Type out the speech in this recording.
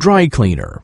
dry cleaner.